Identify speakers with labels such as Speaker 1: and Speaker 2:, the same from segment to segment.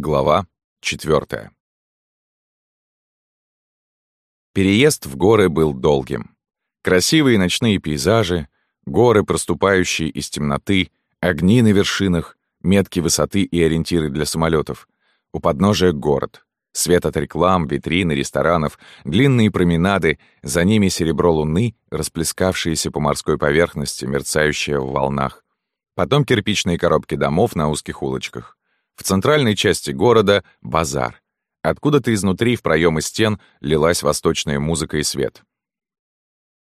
Speaker 1: Глава четвертая. Переезд в горы был долгим. Красивые ночные пейзажи, горы, проступающие из темноты, огни на вершинах, метки высоты и ориентиры для самолетов. У подножия город. Свет от реклам, витрины, ресторанов, длинные променады, за ними серебро луны, расплескавшиеся по морской поверхности, мерцающие в волнах. Потом кирпичные коробки домов на узких улочках. В центральной части города — базар. Откуда-то изнутри в проемы стен лилась восточная музыка и свет.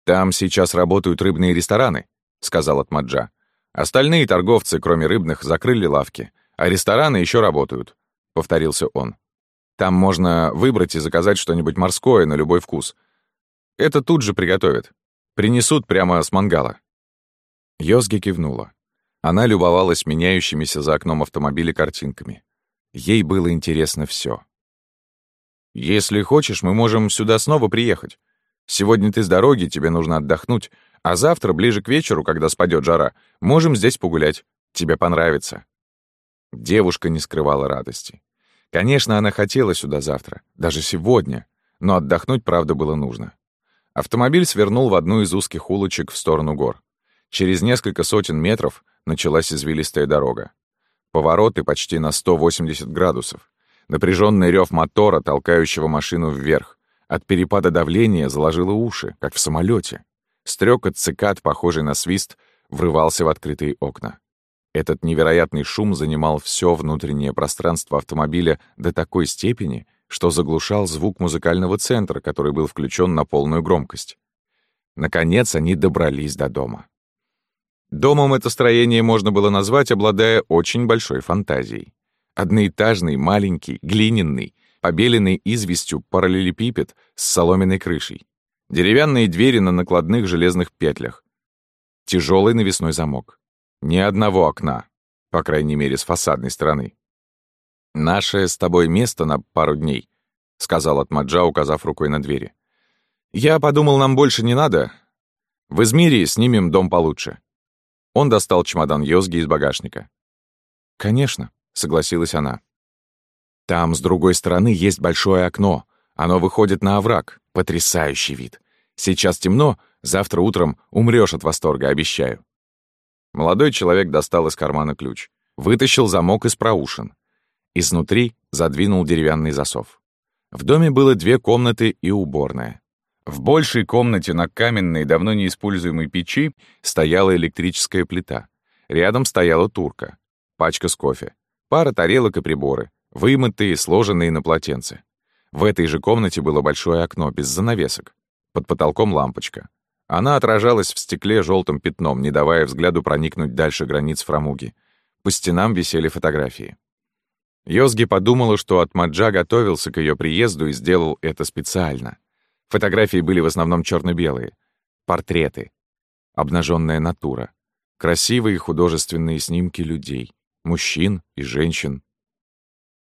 Speaker 1: «Там сейчас работают рыбные рестораны», — сказал Атмаджа. «Остальные торговцы, кроме рыбных, закрыли лавки, а рестораны еще работают», — повторился он. «Там можно выбрать и заказать что-нибудь морское на любой вкус. Это тут же приготовят. Принесут прямо с мангала». Йозги кивнула. Она любовалась меняющимися за окном автомобиля картинками. Ей было интересно все. «Если хочешь, мы можем сюда снова приехать. Сегодня ты с дороги, тебе нужно отдохнуть, а завтра, ближе к вечеру, когда спадет жара, можем здесь погулять. Тебе понравится». Девушка не скрывала радости. Конечно, она хотела сюда завтра, даже сегодня, но отдохнуть, правда, было нужно. Автомобиль свернул в одну из узких улочек в сторону гор. Через несколько сотен метров началась извилистая дорога. Повороты почти на 180 градусов. Напряженный рев мотора, толкающего машину вверх. От перепада давления заложило уши, как в самолете. Стрекот цикад, похожий на свист, врывался в открытые окна. Этот невероятный шум занимал все внутреннее пространство автомобиля до такой степени, что заглушал звук музыкального центра, который был включен на полную громкость. Наконец они добрались до дома. Домом это строение можно было назвать, обладая очень большой фантазией. Одноэтажный, маленький, глиняный, побеленный известью параллелепипед с соломенной крышей. Деревянные двери на накладных железных петлях. Тяжелый навесной замок. Ни одного окна, по крайней мере, с фасадной стороны. «Наше с тобой место на пару дней», — сказал Атмаджа, указав рукой на двери. «Я подумал, нам больше не надо. В Измире снимем дом получше. Он достал чемодан Йозги из багажника. «Конечно», — согласилась она. «Там, с другой стороны, есть большое окно. Оно выходит на овраг. Потрясающий вид. Сейчас темно, завтра утром умрёшь от восторга, обещаю». Молодой человек достал из кармана ключ, вытащил замок из проушин. Изнутри задвинул деревянный засов. В доме было две комнаты и уборная. В большей комнате на каменной, давно неиспользуемой печи стояла электрическая плита. Рядом стояла турка, пачка с кофе, пара тарелок и приборы, вымытые, сложенные на полотенце. В этой же комнате было большое окно, без занавесок. Под потолком лампочка. Она отражалась в стекле желтым пятном, не давая взгляду проникнуть дальше границ фрамуги. По стенам висели фотографии. Йозги подумала, что Атмаджа готовился к ее приезду и сделал это специально. Фотографии были в основном черно-белые. Портреты. Обнаженная натура. Красивые художественные снимки людей. Мужчин и женщин.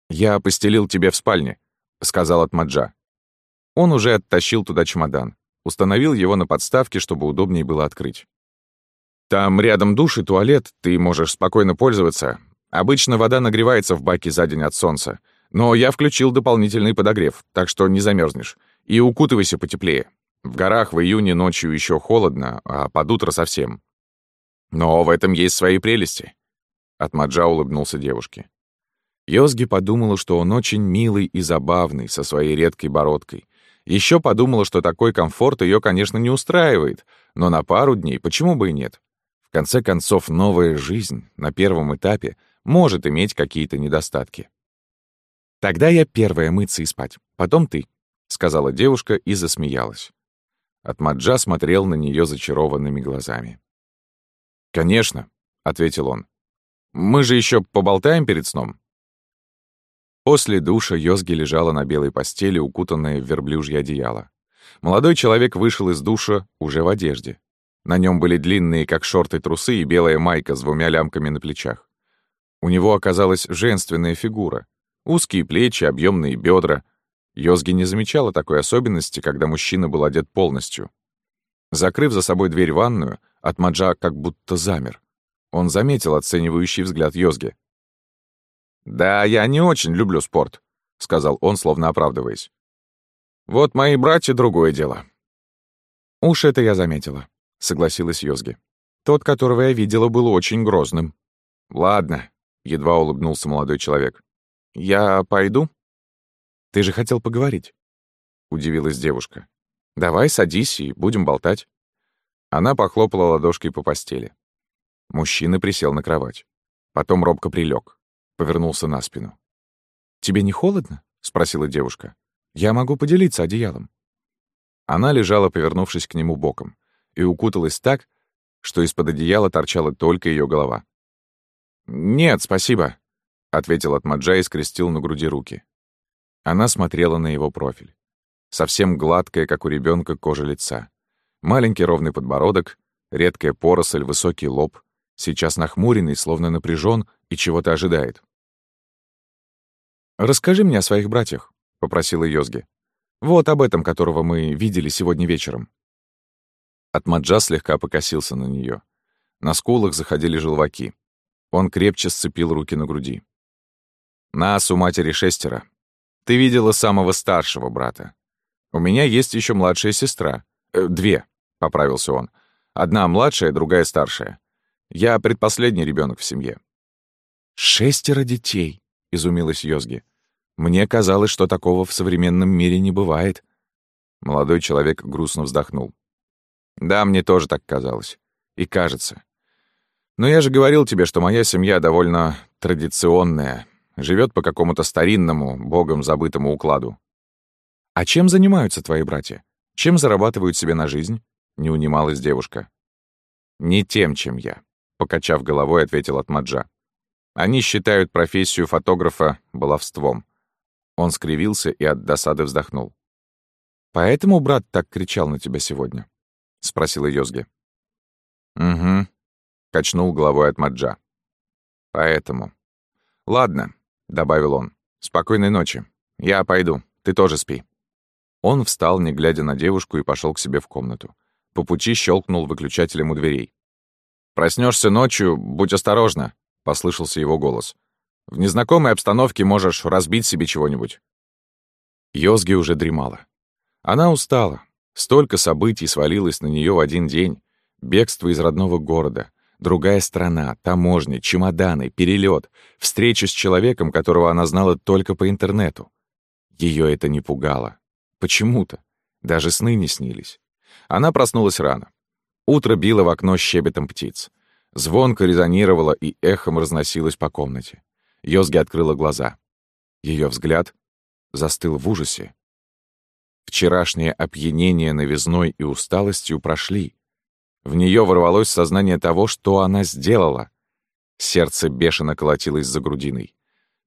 Speaker 1: «Я постелил тебе в спальне», — сказал Атмаджа. Он уже оттащил туда чемодан. Установил его на подставке, чтобы удобнее было открыть. «Там рядом душ и туалет, ты можешь спокойно пользоваться. Обычно вода нагревается в баке за день от солнца. Но я включил дополнительный подогрев, так что не замерзнешь. И укутывайся потеплее. В горах в июне ночью еще холодно, а под утро совсем. Но в этом есть свои прелести. Атмаджа улыбнулся девушке. Йозги подумала, что он очень милый и забавный, со своей редкой бородкой. Еще подумала, что такой комфорт ее, конечно, не устраивает, но на пару дней почему бы и нет? В конце концов, новая жизнь на первом этапе может иметь какие-то недостатки. Тогда я первая мыться и спать, потом ты. — сказала девушка и засмеялась. Атмаджа смотрел на нее зачарованными глазами. «Конечно», — ответил он. «Мы же еще поболтаем перед сном?» После душа Йозги лежала на белой постели, укутанная в верблюжье одеяло. Молодой человек вышел из душа уже в одежде. На нем были длинные, как шорты, трусы и белая майка с двумя лямками на плечах. У него оказалась женственная фигура. Узкие плечи, объемные бедра, Йозги не замечала такой особенности, когда мужчина был одет полностью. Закрыв за собой дверь ванную, Атмаджа как будто замер. Он заметил оценивающий взгляд Йозги. «Да, я не очень люблю спорт», — сказал он, словно оправдываясь. «Вот мои братья — другое дело».
Speaker 2: «Уж это я заметила», — согласилась Йозги. «Тот, которого я видела, был очень грозным».
Speaker 1: «Ладно», — едва улыбнулся молодой человек. «Я пойду?»
Speaker 2: «Ты же хотел поговорить», — удивилась девушка. «Давай садись и будем болтать».
Speaker 1: Она похлопала ладошкой по постели. Мужчина присел на кровать. Потом робко прилег, повернулся на спину.
Speaker 2: «Тебе не холодно?» — спросила девушка. «Я могу поделиться одеялом».
Speaker 1: Она лежала, повернувшись к нему боком, и укуталась так, что из-под одеяла торчала только ее голова. «Нет, спасибо», — ответил Атмаджа и скрестил на груди руки. Она смотрела на его профиль. Совсем гладкая, как у ребенка, кожа лица. Маленький ровный подбородок, редкая поросль, высокий лоб, сейчас нахмуренный, словно напряжен и чего-то ожидает.
Speaker 2: «Расскажи мне о своих братьях», — попросила Йозги. «Вот об этом, которого мы видели сегодня вечером».
Speaker 1: Атмаджа слегка покосился на нее. На скулах заходили желваки. Он крепче сцепил руки на груди. «Нас у матери шестеро. Ты видела самого старшего брата. У меня есть еще младшая сестра. Э, две», — поправился он. «Одна младшая, другая старшая. Я предпоследний ребенок в семье».
Speaker 2: «Шестеро детей», — изумилась Йозги. «Мне казалось, что такого в современном мире не бывает».
Speaker 1: Молодой человек грустно вздохнул. «Да, мне тоже так казалось. И кажется. Но я же говорил тебе, что моя семья довольно традиционная, живет по какому-то старинному, богом забытому укладу.
Speaker 2: «А чем занимаются твои братья? Чем зарабатывают себе на жизнь?» — не унималась девушка.
Speaker 1: «Не тем, чем я», — покачав головой, ответил Атмаджа. «Они считают профессию фотографа баловством». Он скривился и от досады вздохнул.
Speaker 2: «Поэтому брат так кричал на тебя сегодня?» — спросила Йозги.
Speaker 1: «Угу», — качнул головой от Маджа. «Поэтому...» «Ладно», — добавил он. «Спокойной ночи. Я пойду. Ты тоже спи». Он встал, не глядя на девушку, и пошел к себе в комнату. По пути щелкнул выключателем у дверей. Проснешься ночью, будь осторожна», — послышался его голос. «В незнакомой обстановке можешь разбить себе чего-нибудь». Йозги уже дремала. Она устала. Столько событий свалилось на нее в один день. Бегство из родного города, Другая страна, таможня, чемоданы, перелет, встреча с человеком, которого она знала только по интернету. Ее это не пугало. Почему-то. Даже сны не снились. Она проснулась рано. Утро било в окно щебетом птиц. Звонко резонировало и эхом разносилось по комнате. Йозги открыла глаза. Ее взгляд застыл в ужасе. Вчерашнее опьянение новизной и усталостью прошли. В нее ворвалось сознание того, что она сделала. Сердце бешено колотилось за грудиной.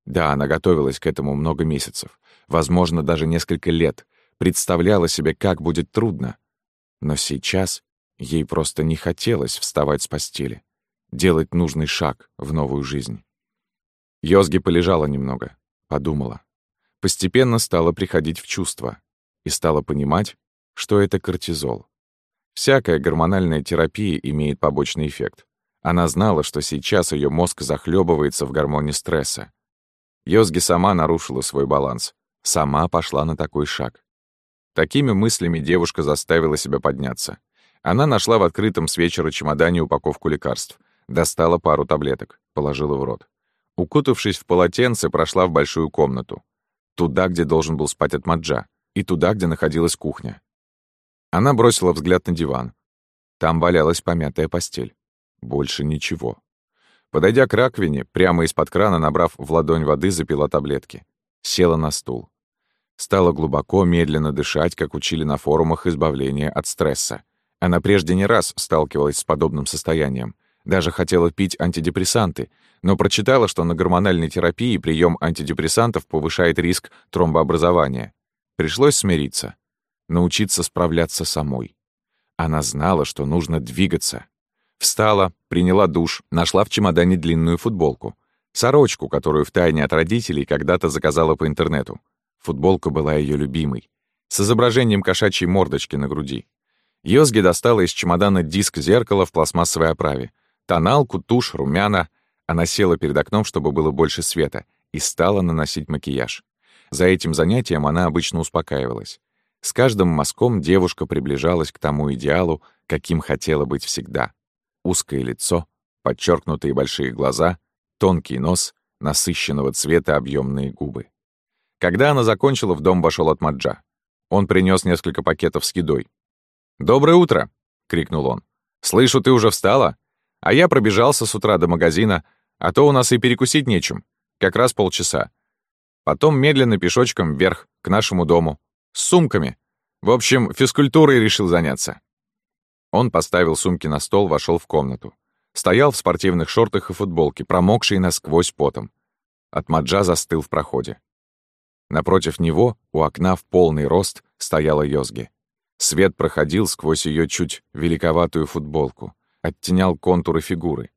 Speaker 1: Да, она готовилась к этому много месяцев, возможно, даже несколько лет, представляла себе, как будет трудно. Но сейчас ей просто не хотелось вставать с постели, делать нужный шаг в новую жизнь. Йозги полежала немного, подумала. Постепенно стала приходить в чувство и стала понимать, что это кортизол. Всякая гормональная терапия имеет побочный эффект. Она знала, что сейчас ее мозг захлебывается в гормоне стресса. Йозги сама нарушила свой баланс, сама пошла на такой шаг. Такими мыслями девушка заставила себя подняться. Она нашла в открытом с вечера чемодане упаковку лекарств, достала пару таблеток, положила в рот. Укутавшись в полотенце, прошла в большую комнату. Туда, где должен был спать Атмаджа, и туда, где находилась кухня. Она бросила взгляд на диван. Там валялась помятая постель. Больше ничего. Подойдя к раковине, прямо из-под крана, набрав в ладонь воды, запила таблетки. Села на стул. Стала глубоко, медленно дышать, как учили на форумах избавления от стресса. Она прежде не раз сталкивалась с подобным состоянием. Даже хотела пить антидепрессанты, но прочитала, что на гормональной терапии прием антидепрессантов повышает риск тромбообразования. Пришлось смириться научиться справляться самой. Она знала, что нужно двигаться. Встала, приняла душ, нашла в чемодане длинную футболку. Сорочку, которую втайне от родителей когда-то заказала по интернету. Футболка была ее любимой. С изображением кошачьей мордочки на груди. Йозги достала из чемодана диск зеркала в пластмассовой оправе. Тоналку, тушь, румяна. Она села перед окном, чтобы было больше света, и стала наносить макияж. За этим занятием она обычно успокаивалась. С каждым мазком девушка приближалась к тому идеалу, каким хотела быть всегда. Узкое лицо, подчеркнутые большие глаза, тонкий нос, насыщенного цвета объемные губы. Когда она закончила, в дом вошел Атмаджа. Он принес несколько пакетов с едой. «Доброе утро!» — крикнул он. «Слышу, ты уже встала? А я пробежался с утра до магазина, а то у нас и перекусить нечем. Как раз полчаса. Потом медленно пешочком вверх, к нашему дому. С сумками. В общем, физкультурой решил заняться». Он поставил сумки на стол, вошел в комнату. Стоял в спортивных шортах и футболке, промокший насквозь потом. Атмаджа застыл в проходе. Напротив него, у окна в полный рост, стояла Йозги. Свет проходил сквозь ее чуть великоватую футболку, оттенял контуры фигуры.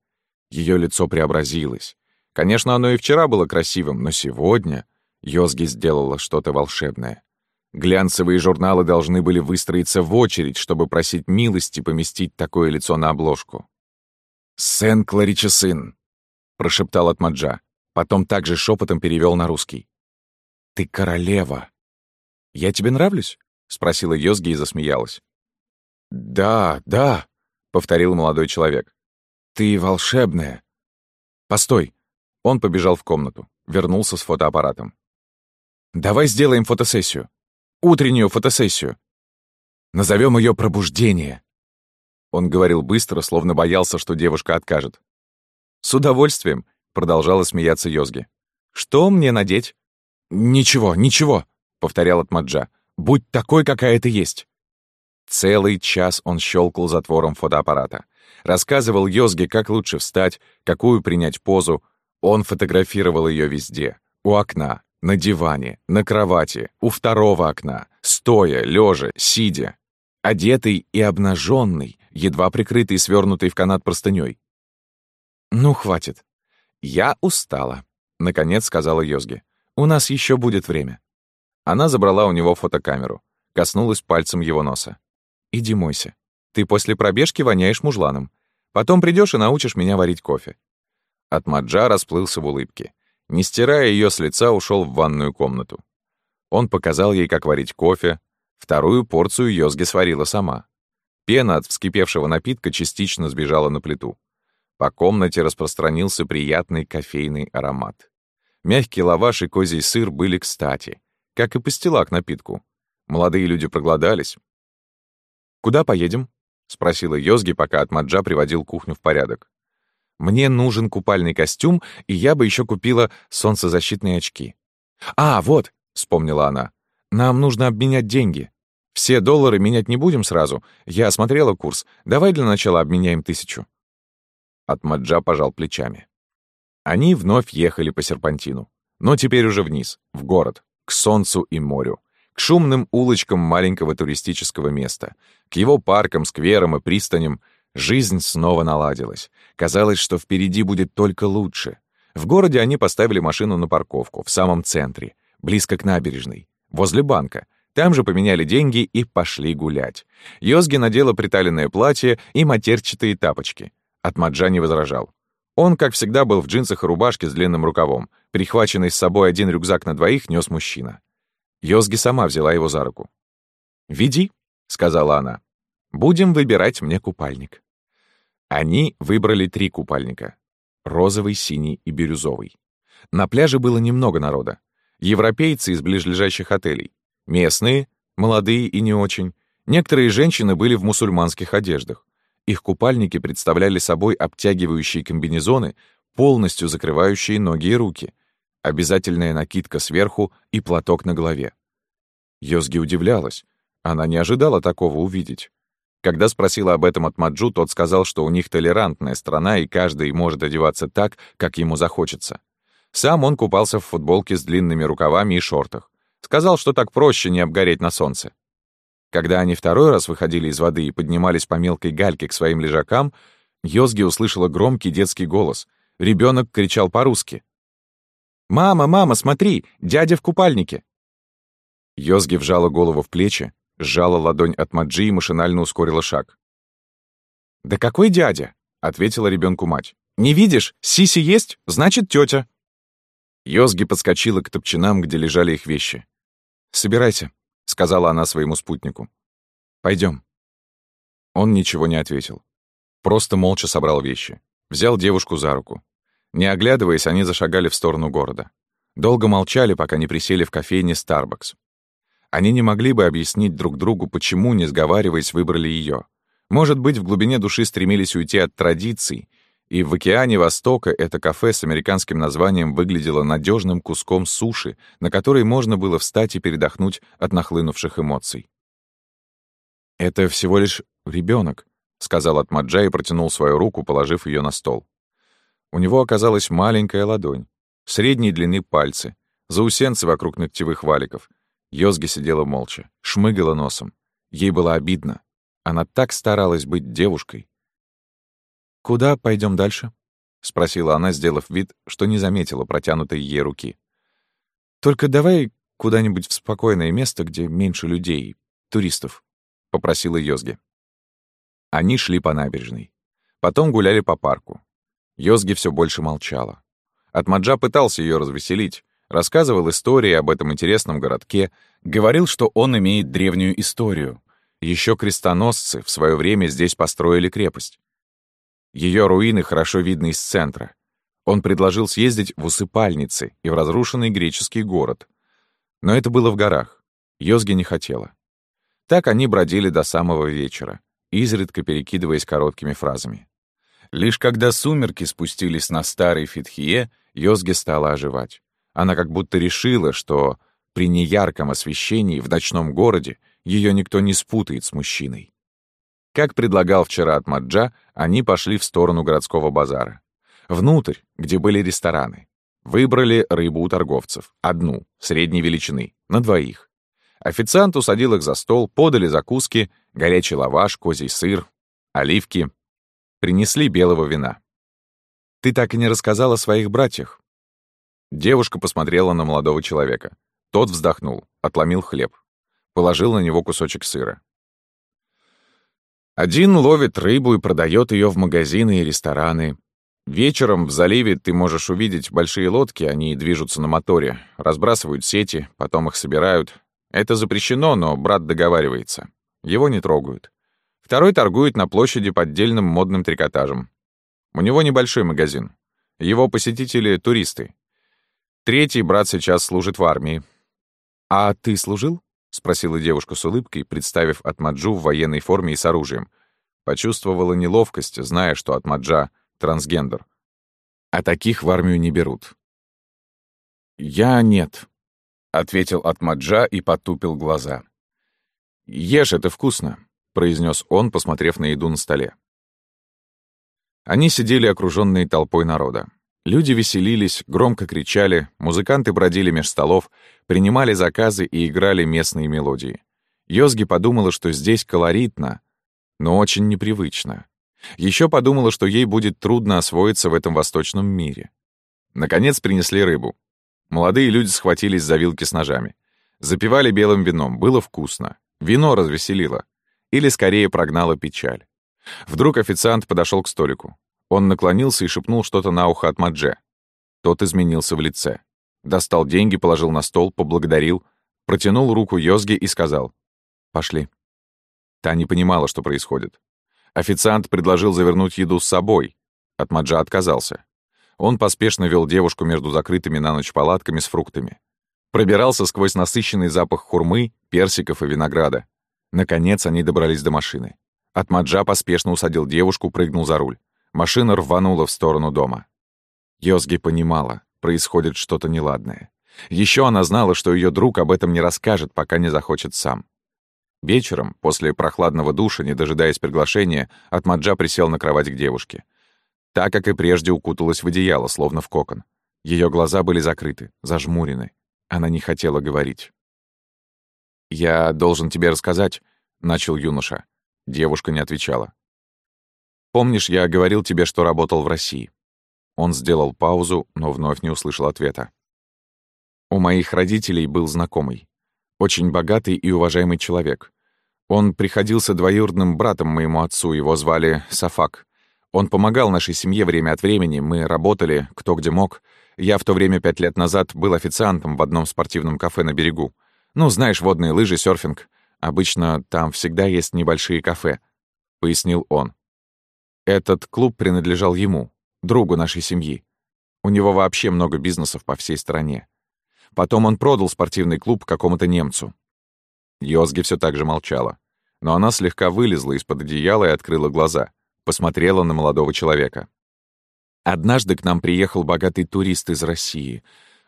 Speaker 1: Ее лицо преобразилось. Конечно, оно и вчера было красивым, но сегодня Йозги сделала что-то волшебное. Глянцевые журналы должны были выстроиться в очередь, чтобы просить милости поместить такое лицо на обложку. «Сен Кларичесин», — прошептал Атмаджа. Потом также шепотом перевел на русский. «Ты королева». «Я тебе нравлюсь?» — спросила Йозги и засмеялась. «Да, да», — повторил молодой человек. «Ты волшебная». «Постой». Он побежал в комнату, вернулся с фотоаппаратом. «Давай сделаем фотосессию. Утреннюю фотосессию. Назовем ее «Пробуждение». Он говорил быстро, словно боялся, что девушка откажет. «С удовольствием», — продолжала смеяться Йозги. «Что мне надеть?» «Ничего, ничего», — повторял Атмаджа. «Будь такой, какая ты есть». Целый час он щелкал затвором фотоаппарата. Рассказывал Йозге, как лучше встать, какую принять позу. Он фотографировал ее везде. У окна, на диване, на кровати, у второго окна, стоя, лежа, сидя. Одетый и обнаженный, едва прикрытый и свернутый в канат простыней. «Ну, хватит. Я устала», — наконец сказала Йозги. У нас еще будет время». Она забрала у него фотокамеру, коснулась пальцем его носа. «Иди мойся. Ты после пробежки воняешь мужланом. Потом придешь и научишь меня варить кофе». От Маджа расплылся в улыбке. Не стирая ее с лица, ушел в ванную комнату. Он показал ей, как варить кофе. Вторую порцию Йозги сварила сама. Пена от вскипевшего напитка частично сбежала на плиту. По комнате распространился приятный кофейный аромат. Мягкий лаваш и козий сыр были кстати, как и пастила к напитку. Молодые люди проголодались. «Куда поедем?» — спросила Йозги, пока Атмаджа приводил кухню в порядок. «Мне нужен купальный костюм, и я бы еще купила солнцезащитные очки». «А, вот!» — вспомнила она. «Нам нужно обменять деньги. Все доллары менять не будем сразу. Я осмотрела курс. Давай для начала обменяем тысячу». Атмаджа пожал плечами. Они вновь ехали по серпантину. Но теперь уже вниз, в город, к солнцу и морю, к шумным улочкам маленького туристического места, к его паркам, скверам и пристаням. Жизнь снова наладилась. Казалось, что впереди будет только лучше. В городе они поставили машину на парковку, в самом центре, близко к набережной, возле банка. Там же поменяли деньги и пошли гулять. Йозги надела приталенное платье и матерчатые тапочки. От Маджа не возражал. Он, как всегда, был в джинсах и рубашке с длинным рукавом. Прихваченный с собой один рюкзак на двоих нес мужчина. Йозги сама взяла его за руку. «Веди», — сказала она. «Будем выбирать мне купальник». Они выбрали три купальника. Розовый, синий и бирюзовый. На пляже было немного народа. Европейцы из ближайших отелей. Местные, молодые и не очень. Некоторые женщины были в мусульманских одеждах. Их купальники представляли собой обтягивающие комбинезоны, полностью закрывающие ноги и руки, обязательная накидка сверху и платок на голове. Йозги удивлялась. Она не ожидала такого увидеть. Когда спросила об этом от Маджу, тот сказал, что у них толерантная страна, и каждый может одеваться так, как ему захочется. Сам он купался в футболке с длинными рукавами и шортах. Сказал, что так проще не обгореть на солнце. Когда они второй раз выходили из воды и поднимались по мелкой гальке к своим лежакам, Йозги услышала громкий детский голос. Ребенок кричал по-русски. «Мама, мама, смотри, дядя в купальнике!» Йозги вжала голову в плечи, сжала ладонь от Маджи и машинально ускорила шаг. «Да какой дядя?» — ответила ребенку мать. «Не видишь, Сиси есть, значит, тетя. Йозги подскочила к топчинам, где лежали их вещи.
Speaker 2: «Собирайся», — сказала она своему спутнику. Пойдем. Он ничего не ответил. Просто молча собрал вещи. Взял девушку за руку. Не оглядываясь, они зашагали в сторону города. Долго молчали, пока не присели в кофейне Starbucks. Они не могли бы объяснить друг другу, почему, не сговариваясь, выбрали ее. Может быть, в глубине души стремились уйти от традиций, и в океане Востока это кафе с американским названием выглядело надежным куском суши, на который можно было встать и передохнуть от нахлынувших эмоций. «Это всего лишь ребенок, сказал Атмаджа и протянул свою руку, положив ее на стол. У него оказалась маленькая ладонь, средней длины пальцы, заусенцы вокруг ногтевых валиков. Йозги сидела молча, шмыгала носом. Ей было обидно. Она так старалась быть девушкой. «Куда пойдем дальше?» — спросила она, сделав вид, что не заметила протянутой ей руки. «Только давай куда-нибудь в спокойное место, где меньше людей, туристов», — попросила Йозги. Они шли по набережной. Потом гуляли по парку. Йозги все больше молчала. Атмаджа пытался ее развеселить, рассказывал истории об этом интересном городке, говорил, что он имеет древнюю историю. Еще крестоносцы в свое время здесь построили крепость. Ее руины хорошо видны из центра. Он предложил съездить в усыпальницы и в разрушенный греческий город. Но это было в горах. Йозги не хотела. Так они бродили до самого вечера, изредка перекидываясь короткими фразами. Лишь когда сумерки спустились на старый Фитхие, Йозге стала оживать. Она как будто решила, что при неярком освещении в ночном городе ее никто не спутает с мужчиной. Как предлагал вчера Атмаджа, они пошли в сторону городского базара. Внутрь, где были рестораны. Выбрали рыбу у торговцев. Одну, средней величины, на двоих. Официант усадил их за стол, подали закуски, горячий лаваш, козий сыр, оливки. Принесли белого вина. «Ты так и не рассказал о своих братьях?» Девушка посмотрела на молодого человека. Тот вздохнул, отломил хлеб. Положил на него кусочек сыра. Один ловит рыбу и продает ее в магазины и рестораны. Вечером в заливе ты можешь увидеть большие лодки, они движутся на моторе, разбрасывают сети, потом их собирают. Это запрещено, но брат договаривается. Его не трогают. Второй торгует на площади поддельным модным трикотажем. У него небольшой магазин. Его посетители — туристы. Третий брат сейчас служит в армии. «А ты служил?» — спросила девушка с улыбкой, представив Атмаджу в военной форме и с оружием. Почувствовала неловкость, зная, что Атмаджа — трансгендер. А таких в армию не берут. «Я нет», — ответил Атмаджа и потупил глаза. «Ешь, это вкусно», — произнес он, посмотрев на еду на столе. Они сидели окруженные толпой народа. Люди веселились, громко кричали, музыканты бродили меж столов, принимали заказы и играли местные мелодии. Йозги подумала, что здесь колоритно, но очень непривычно. Еще подумала, что ей будет трудно освоиться в этом восточном мире. Наконец принесли рыбу. Молодые люди схватились за вилки с ножами. Запивали белым вином, было вкусно. Вино развеселило. Или скорее прогнало печаль. Вдруг официант подошел к столику. Он наклонился и шепнул что-то на ухо от Мадже. Тот изменился в лице. Достал деньги, положил на стол, поблагодарил, протянул руку Йозге и сказал «Пошли». Та не понимала, что происходит. Официант предложил завернуть еду с собой. От Маджа отказался. Он поспешно вел девушку между закрытыми на ночь палатками с фруктами. Пробирался сквозь насыщенный запах хурмы, персиков и винограда. Наконец они добрались до машины. Атмаджа поспешно усадил девушку, прыгнул за руль. Машина рванула в сторону дома. Йозги понимала, происходит что-то неладное. Еще она знала, что ее друг об этом не расскажет, пока не захочет сам. Вечером, после прохладного душа, не дожидаясь приглашения, Атмаджа присел на кровать к девушке. Так, как и прежде, укуталась в одеяло, словно в кокон. Ее глаза были закрыты, зажмурены. Она не хотела говорить. «Я должен тебе рассказать», — начал юноша. Девушка не отвечала. «Помнишь, я говорил тебе, что работал в России?» Он сделал паузу, но вновь не услышал ответа. «У моих родителей был знакомый. Очень богатый и уважаемый человек. Он приходился двоюродным братом моему отцу, его звали Сафак. Он помогал нашей семье время от времени, мы работали, кто где мог. Я в то время пять лет назад был официантом в одном спортивном кафе на берегу. Ну, знаешь, водные лыжи, серфинг. Обычно там всегда есть небольшие кафе», — пояснил он. Этот клуб принадлежал ему, другу нашей семьи. У него вообще много бизнесов по всей стране. Потом он продал спортивный клуб какому-то немцу. Йозги все так же молчала. Но она слегка вылезла из-под одеяла и открыла глаза. Посмотрела на молодого человека. Однажды к нам приехал богатый турист из России.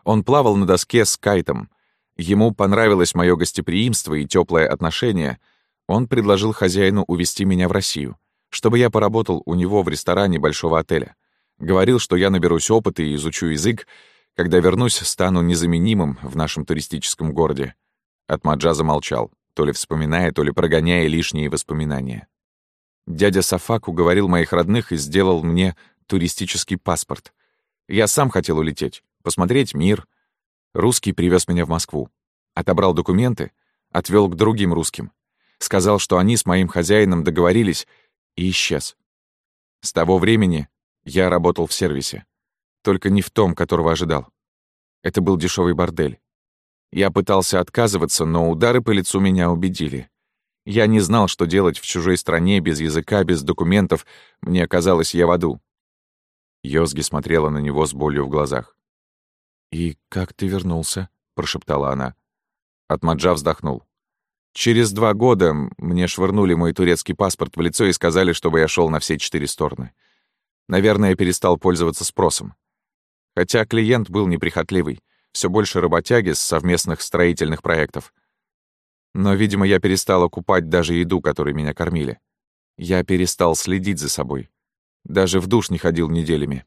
Speaker 2: Он плавал на доске с кайтом. Ему понравилось мое гостеприимство и теплое отношение. Он предложил хозяину увезти меня в Россию, чтобы я поработал у него в ресторане большого отеля. Говорил, что я наберусь опыта и изучу язык, когда вернусь, стану незаменимым в нашем туристическом городе. Атмаджа замолчал, то ли вспоминая, то ли прогоняя лишние воспоминания. Дядя Сафак уговорил моих родных и сделал мне туристический паспорт. Я сам хотел улететь, посмотреть мир. Русский привез меня в Москву. Отобрал документы, отвел к другим русским. Сказал, что они с моим хозяином договорились, и исчез. С того времени я работал в сервисе. Только не в том, которого ожидал. Это был дешевый бордель. Я пытался отказываться, но удары по лицу меня убедили. Я не знал, что делать в чужой стране, без языка, без документов. Мне казалось, я в аду. Йозги смотрела на него с болью в глазах. «И как ты вернулся?» — прошептала она. Атмаджа вздохнул. «Через два года мне швырнули мой турецкий паспорт в лицо и сказали, чтобы я шел на все четыре стороны. Наверное, я перестал пользоваться спросом. Хотя клиент был неприхотливый, все больше работяги с совместных строительных проектов. Но, видимо, я перестал окупать даже еду, которой меня кормили. Я перестал следить за собой. Даже в душ не ходил неделями.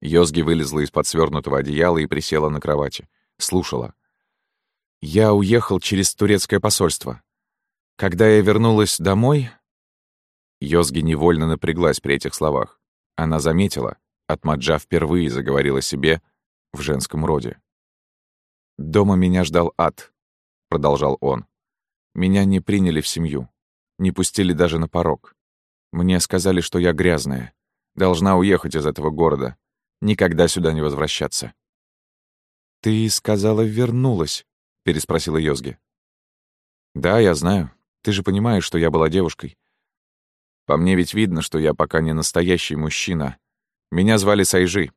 Speaker 2: Йозги вылезла из-под свернутого одеяла и присела на кровати. Слушала. Я уехал через турецкое посольство. Когда я вернулась домой... Йозги невольно напряглась при этих словах. Она заметила, Атмаджа впервые заговорила себе в женском роде. «Дома меня ждал ад», — продолжал он. «Меня не приняли в семью, не пустили даже на порог. Мне сказали, что я грязная, должна уехать из этого города, никогда сюда не возвращаться». «Ты сказала, вернулась?» — переспросила Йозги. «Да, я знаю. Ты же понимаешь, что я была девушкой. По мне ведь видно, что я пока не настоящий мужчина, меня звали Сайжи.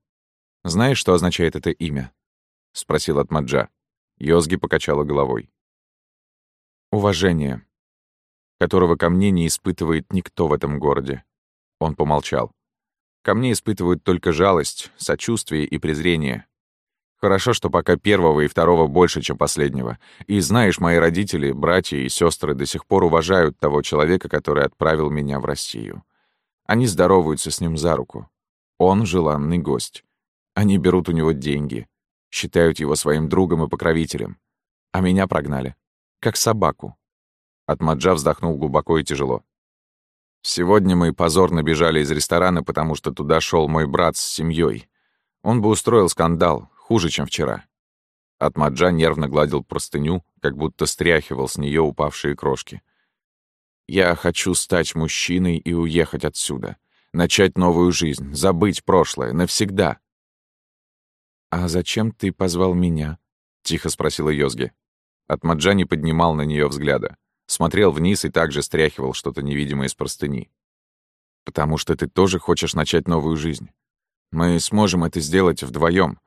Speaker 2: Знаешь, что означает это имя?» — спросил Атмаджа. Йозги покачала головой. «Уважение, которого ко мне не испытывает никто в этом городе». Он помолчал. «Ко мне испытывают только жалость, сочувствие и презрение. Хорошо, что пока первого и второго больше, чем последнего. И знаешь, мои родители, братья и сестры до сих пор уважают того человека, который отправил меня в Россию. Они здороваются с ним за руку. Он желанный гость. Они берут у него деньги, считают его своим другом и покровителем. А меня прогнали. Как собаку. Атмаджа вздохнул глубоко и тяжело. Сегодня мы позорно бежали из ресторана, потому что туда шел мой брат с семьей. Он бы устроил скандал, хуже, чем вчера. Атмаджа нервно гладил простыню, как будто стряхивал с нее упавшие крошки. «Я хочу стать мужчиной и уехать отсюда. Начать новую жизнь, забыть прошлое, навсегда. «А зачем ты позвал меня?» — тихо спросила Йозги. Атмаджа не поднимал на нее взгляда. Смотрел вниз и также стряхивал что-то невидимое из простыни. «Потому что ты тоже хочешь начать новую жизнь. Мы сможем это сделать вдвоем.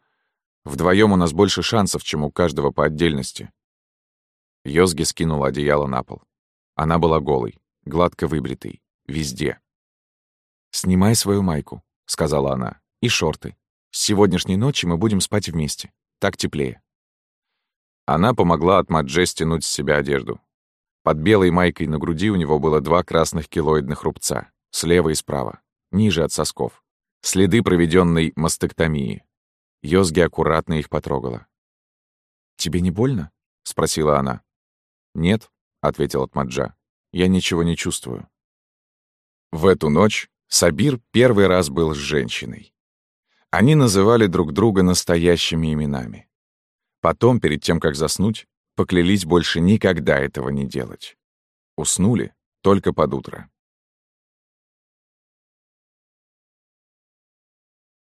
Speaker 2: Вдвоем у нас больше шансов, чем у каждого по отдельности». Йозги скинула одеяло на пол. Она была голой, гладко выбритой, везде. «Снимай свою майку», — сказала она, — «и шорты. С сегодняшней ночи мы будем спать вместе. Так теплее». Она помогла от Мадже стянуть с себя одежду. Под белой майкой на груди у него было два красных килоидных рубца, слева и справа, ниже от сосков. Следы проведенной мастектомии. Йозги аккуратно их потрогала. «Тебе не больно?» — спросила она. «Нет», — ответил Атмаджа. «Я ничего не чувствую». В эту ночь Сабир первый раз был с женщиной. Они называли друг друга настоящими именами. Потом, перед тем, как заснуть, поклялись больше никогда этого не делать. Уснули только под утро.